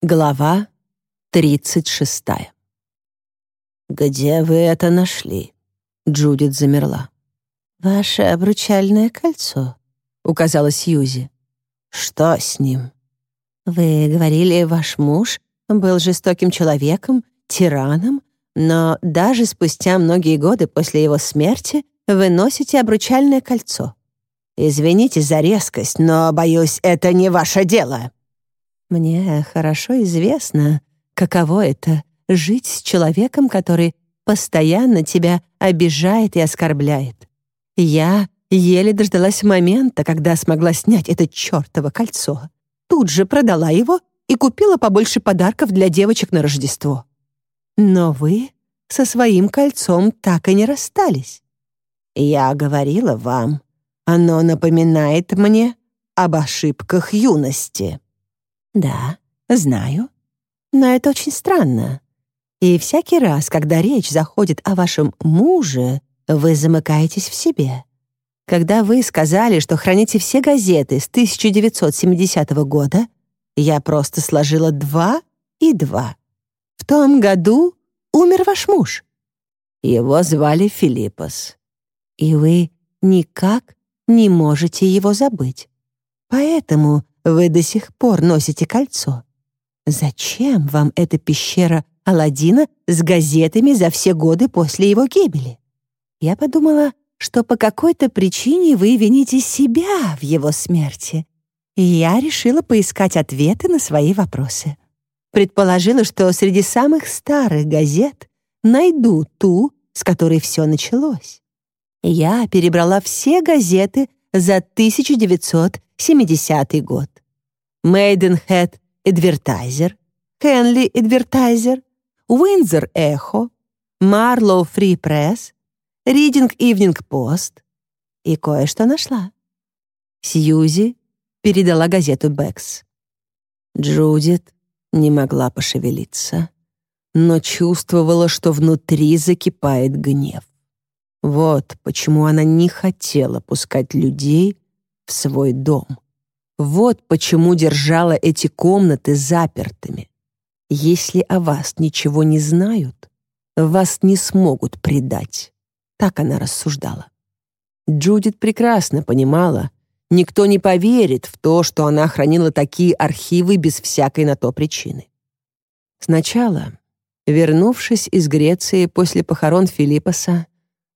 Глава 36. «Где вы это нашли?» Джудит замерла. «Ваше обручальное кольцо», — указала Сьюзи. «Что с ним?» «Вы говорили, ваш муж был жестоким человеком, тираном, но даже спустя многие годы после его смерти вы носите обручальное кольцо. Извините за резкость, но, боюсь, это не ваше дело», мне хорошо известно, каково это — жить с человеком, который постоянно тебя обижает и оскорбляет. Я еле дождалась момента, когда смогла снять это чертово кольцо. Тут же продала его и купила побольше подарков для девочек на Рождество. Но вы со своим кольцом так и не расстались. Я говорила вам, оно напоминает мне об ошибках юности. «Да, знаю. Но это очень странно. И всякий раз, когда речь заходит о вашем муже, вы замыкаетесь в себе. Когда вы сказали, что храните все газеты с 1970 года, я просто сложила два и два. В том году умер ваш муж. Его звали Филиппос. И вы никак не можете его забыть. Поэтому вы до сих пор носите кольцо. Зачем вам эта пещера Аладдина с газетами за все годы после его гибели? Я подумала, что по какой-то причине вы вините себя в его смерти. И я решила поискать ответы на свои вопросы. Предположила, что среди самых старых газет найду ту, с которой все началось. Я перебрала все газеты за 1970 год. Maidenhead Advertiser, Henley Advertiser, Windsor Echo, Marlow Free Press, Reading Evening Post и кое-что нашла. Сьюзи передала газету Бэкс. Джудит не могла пошевелиться, но чувствовала, что внутри закипает гнев. Вот почему она не хотела пускать людей в свой дом. Вот почему держала эти комнаты запертыми. Если о вас ничего не знают, вас не смогут предать. Так она рассуждала. Джудит прекрасно понимала, никто не поверит в то, что она хранила такие архивы без всякой на то причины. Сначала, вернувшись из Греции после похорон Филиппоса,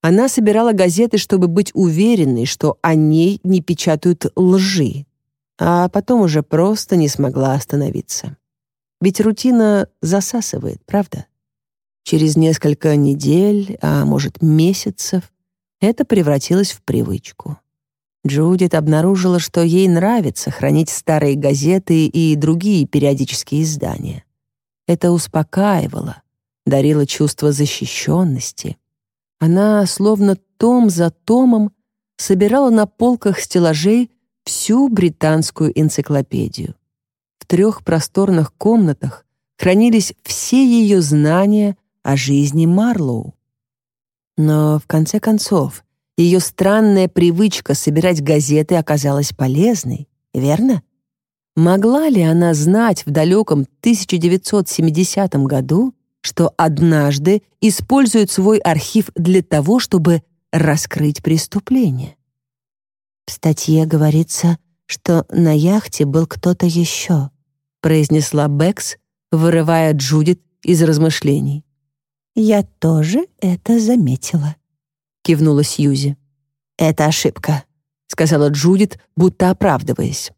она собирала газеты, чтобы быть уверенной, что о ней не печатают лжи, а потом уже просто не смогла остановиться. Ведь рутина засасывает, правда? Через несколько недель, а может месяцев, это превратилось в привычку. Джудит обнаружила, что ей нравится хранить старые газеты и другие периодические издания. Это успокаивало, дарило чувство защищенности — она, словно том за томом, собирала на полках стеллажей всю британскую энциклопедию. В трех просторных комнатах хранились все ее знания о жизни Марлоу. Но, в конце концов, ее странная привычка собирать газеты оказалась полезной, верно? Могла ли она знать в далеком 1970 году, что однажды используют свой архив для того, чтобы раскрыть преступление. В статье говорится, что на яхте был кто-то еще, произнесла Бэкс, вырывая Джудит из размышлений. «Я тоже это заметила», — кивнула Сьюзи. «Это ошибка», — сказала Джудит, будто оправдываясь.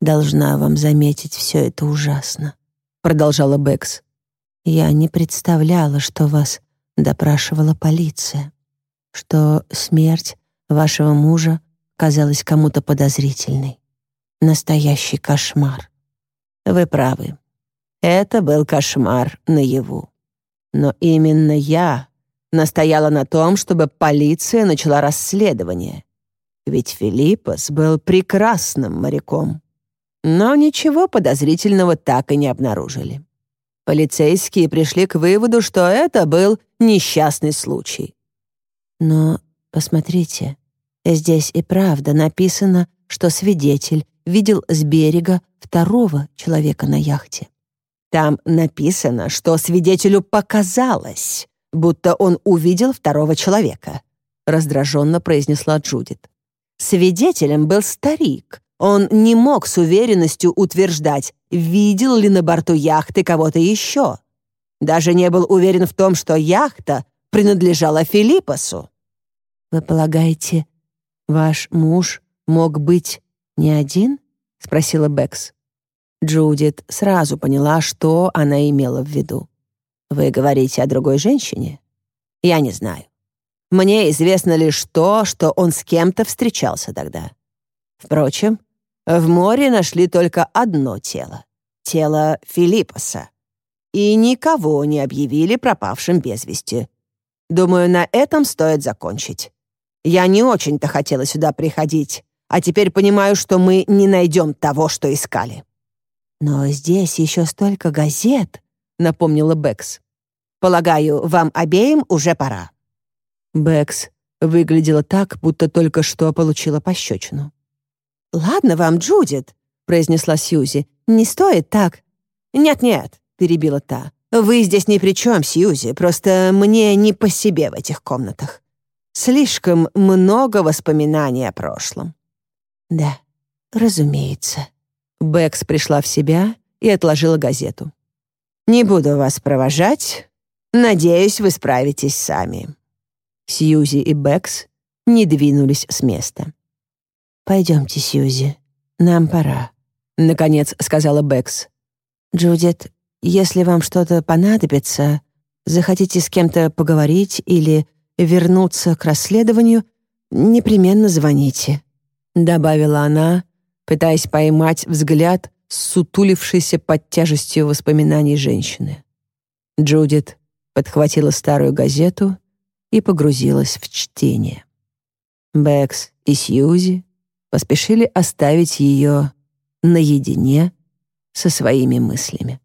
«Должна вам заметить, все это ужасно», — продолжала Бэкс. Я не представляла, что вас допрашивала полиция, что смерть вашего мужа казалась кому-то подозрительной. Настоящий кошмар. Вы правы. Это был кошмар наяву. Но именно я настояла на том, чтобы полиция начала расследование. Ведь Филиппос был прекрасным моряком. Но ничего подозрительного так и не обнаружили. Полицейские пришли к выводу, что это был несчастный случай. Но посмотрите, здесь и правда написано, что свидетель видел с берега второго человека на яхте. Там написано, что свидетелю показалось, будто он увидел второго человека», раздраженно произнесла Джудит. Свидетелем был старик. Он не мог с уверенностью утверждать, видел ли на борту яхты кого-то еще. Даже не был уверен в том, что яхта принадлежала Филиппосу. «Вы полагаете, ваш муж мог быть не один?» — спросила Бэкс. Джудит сразу поняла, что она имела в виду. «Вы говорите о другой женщине? Я не знаю. Мне известно лишь то, что он с кем-то встречался тогда. Впрочем, в море нашли только одно тело — тело Филиппоса. И никого не объявили пропавшим без вести. Думаю, на этом стоит закончить. Я не очень-то хотела сюда приходить, а теперь понимаю, что мы не найдем того, что искали». «Но здесь еще столько газет», — напомнила Бэкс. «Полагаю, вам обеим уже пора». Бэкс выглядела так, будто только что получила пощечину. «Ладно вам, Джудит», — произнесла Сьюзи. «Не стоит так». «Нет-нет», — перебила та. «Вы здесь ни при чем, Сьюзи, просто мне не по себе в этих комнатах. Слишком много воспоминаний о прошлом». «Да, разумеется». Бэкс пришла в себя и отложила газету. «Не буду вас провожать. Надеюсь, вы справитесь сами». Сьюзи и Бэкс не двинулись с места. «Пойдемте, Сьюзи, нам пора», — наконец сказала Бэкс. «Джудит, если вам что-то понадобится, захотите с кем-то поговорить или вернуться к расследованию, непременно звоните», — добавила она, пытаясь поймать взгляд сутулившейся под тяжестью воспоминаний женщины. Джудит подхватила старую газету и погрузилась в чтение. Бэкс и Сьюзи поспешили оставить ее наедине со своими мыслями.